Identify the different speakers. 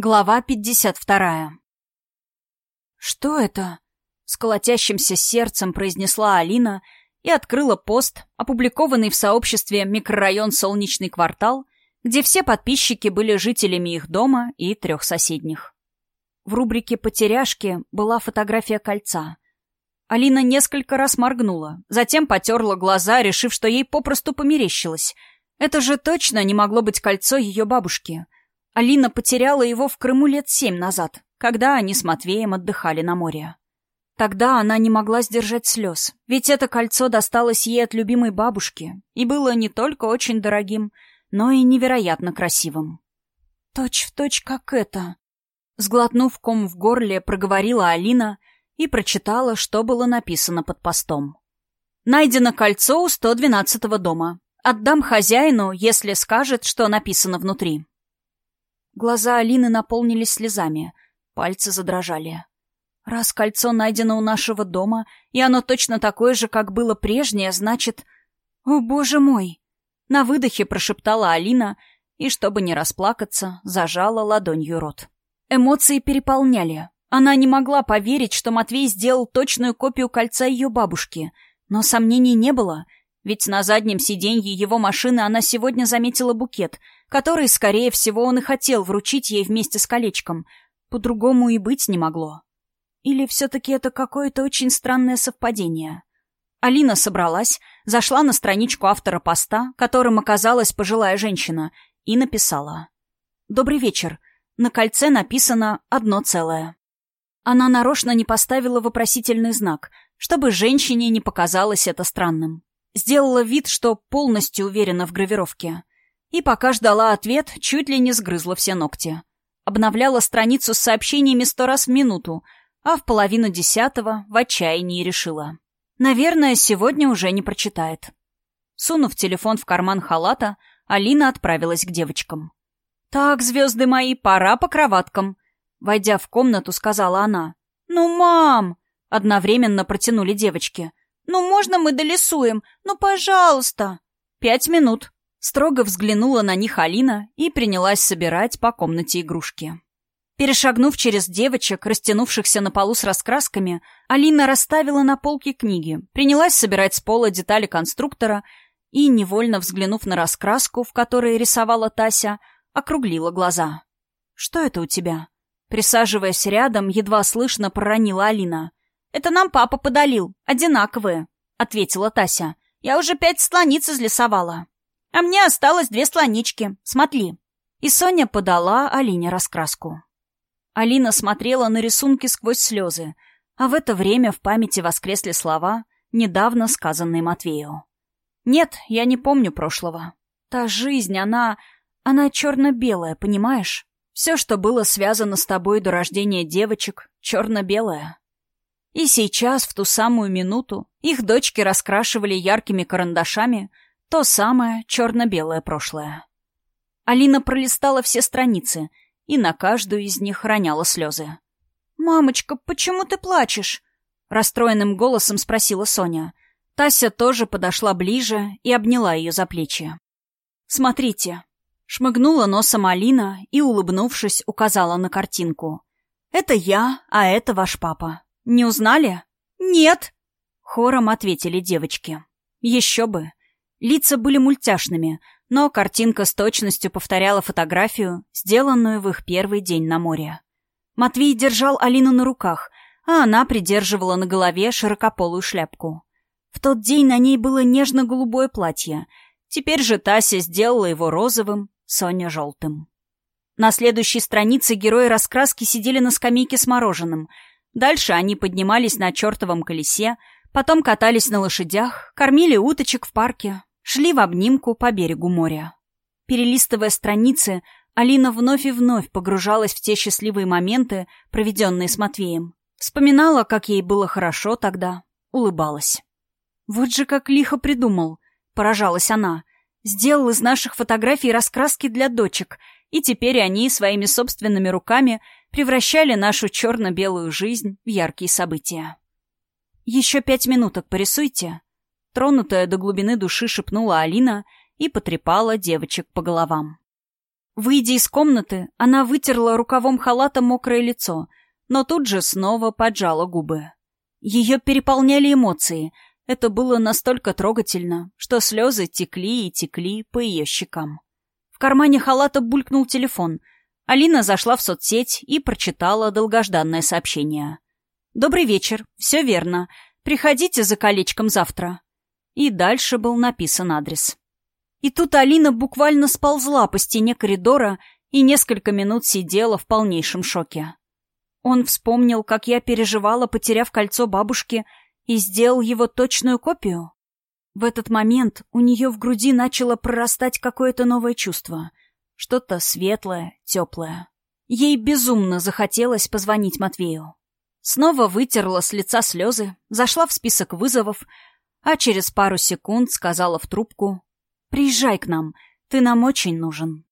Speaker 1: Глава 52. «Что это?» — с колотящимся сердцем произнесла Алина и открыла пост, опубликованный в сообществе «Микрорайон Солнечный квартал», где все подписчики были жителями их дома и трех соседних. В рубрике «Потеряшки» была фотография кольца. Алина несколько раз моргнула, затем потерла глаза, решив, что ей попросту померещилось. Это же точно не могло быть кольцо ее бабушки — Алина потеряла его в Крыму лет семь назад, когда они с Матвеем отдыхали на море. Тогда она не могла сдержать слез, ведь это кольцо досталось ей от любимой бабушки и было не только очень дорогим, но и невероятно красивым. «Точь в точь, как это!» Сглотнув ком в горле, проговорила Алина и прочитала, что было написано под постом. «Найдено кольцо у 112-го дома. Отдам хозяину, если скажет, что написано внутри». Глаза Алины наполнились слезами, пальцы задрожали. Раз кольцо найдено у нашего дома, и оно точно такое же, как было прежнее, значит... О, боже мой! На выдохе прошептала Алина и, чтобы не расплакаться, зажала ладонью рот. Эмоции переполняли. Она не могла поверить, что Матвей сделал точную копию кольца ее бабушки, но сомнений не было — ведь на заднем сиденье его машины она сегодня заметила букет, который, скорее всего, он и хотел вручить ей вместе с колечком. По-другому и быть не могло. Или все-таки это какое-то очень странное совпадение? Алина собралась, зашла на страничку автора поста, которым оказалась пожилая женщина, и написала. «Добрый вечер. На кольце написано «одно целое». Она нарочно не поставила вопросительный знак, чтобы женщине не показалось это странным. Сделала вид, что полностью уверена в гравировке. И пока ждала ответ, чуть ли не сгрызла все ногти. Обновляла страницу с сообщениями сто раз в минуту, а в половину десятого в отчаянии решила. Наверное, сегодня уже не прочитает. Сунув телефон в карман халата, Алина отправилась к девочкам. «Так, звезды мои, пора по кроваткам», — войдя в комнату, сказала она. «Ну, мам!» — одновременно протянули девочки. «Ну, можно мы долесуем? Ну, пожалуйста!» «Пять минут!» Строго взглянула на них Алина и принялась собирать по комнате игрушки. Перешагнув через девочек, растянувшихся на полу с раскрасками, Алина расставила на полке книги, принялась собирать с пола детали конструктора и, невольно взглянув на раскраску, в которой рисовала Тася, округлила глаза. «Что это у тебя?» Присаживаясь рядом, едва слышно проронила Алина. «Это нам папа подалил. Одинаковые», — ответила Тася. «Я уже пять слониц излесовала. А мне осталось две слонички. Смотри». И Соня подала Алине раскраску. Алина смотрела на рисунки сквозь слезы, а в это время в памяти воскресли слова, недавно сказанные Матвею. «Нет, я не помню прошлого. Та жизнь, она... она черно-белая, понимаешь? Все, что было связано с тобой до рождения девочек, черно-белое. И сейчас, в ту самую минуту, их дочки раскрашивали яркими карандашами то самое черно-белое прошлое. Алина пролистала все страницы и на каждую из них роняла слезы. «Мамочка, почему ты плачешь?» — расстроенным голосом спросила Соня. Тася тоже подошла ближе и обняла ее за плечи. «Смотрите». Шмыгнула носом Алина и, улыбнувшись, указала на картинку. «Это я, а это ваш папа. «Не узнали?» «Нет!» — хором ответили девочки. «Еще бы!» Лица были мультяшными, но картинка с точностью повторяла фотографию, сделанную в их первый день на море. Матвей держал Алину на руках, а она придерживала на голове широкополую шляпку. В тот день на ней было нежно-голубое платье. Теперь же Тася сделала его розовым, Соня — желтым. На следующей странице герои раскраски сидели на скамейке с мороженым — Дальше они поднимались на чертовом колесе, потом катались на лошадях, кормили уточек в парке, шли в обнимку по берегу моря. Перелистывая страницы, Алина вновь и вновь погружалась в те счастливые моменты, проведенные с Матвеем. Вспоминала, как ей было хорошо тогда, улыбалась. «Вот же как лихо придумал», — поражалась она. «Сделал из наших фотографий раскраски для дочек, и теперь они своими собственными руками превращали нашу черно-белую жизнь в яркие события. «Еще пять минуток порисуйте», — тронутая до глубины души шепнула Алина и потрепала девочек по головам. Выйдя из комнаты, она вытерла рукавом халата мокрое лицо, но тут же снова поджала губы. Ее переполняли эмоции. Это было настолько трогательно, что слезы текли и текли по ее щекам. В кармане халата булькнул телефон. Алина зашла в соцсеть и прочитала долгожданное сообщение. «Добрый вечер. Все верно. Приходите за колечком завтра». И дальше был написан адрес. И тут Алина буквально сползла по стене коридора и несколько минут сидела в полнейшем шоке. Он вспомнил, как я переживала, потеряв кольцо бабушки, и сделал его точную копию. В этот момент у нее в груди начало прорастать какое-то новое чувство. Что-то светлое, теплое. Ей безумно захотелось позвонить Матвею. Снова вытерла с лица слезы, зашла в список вызовов, а через пару секунд сказала в трубку Приезжай к нам, ты нам очень нужен.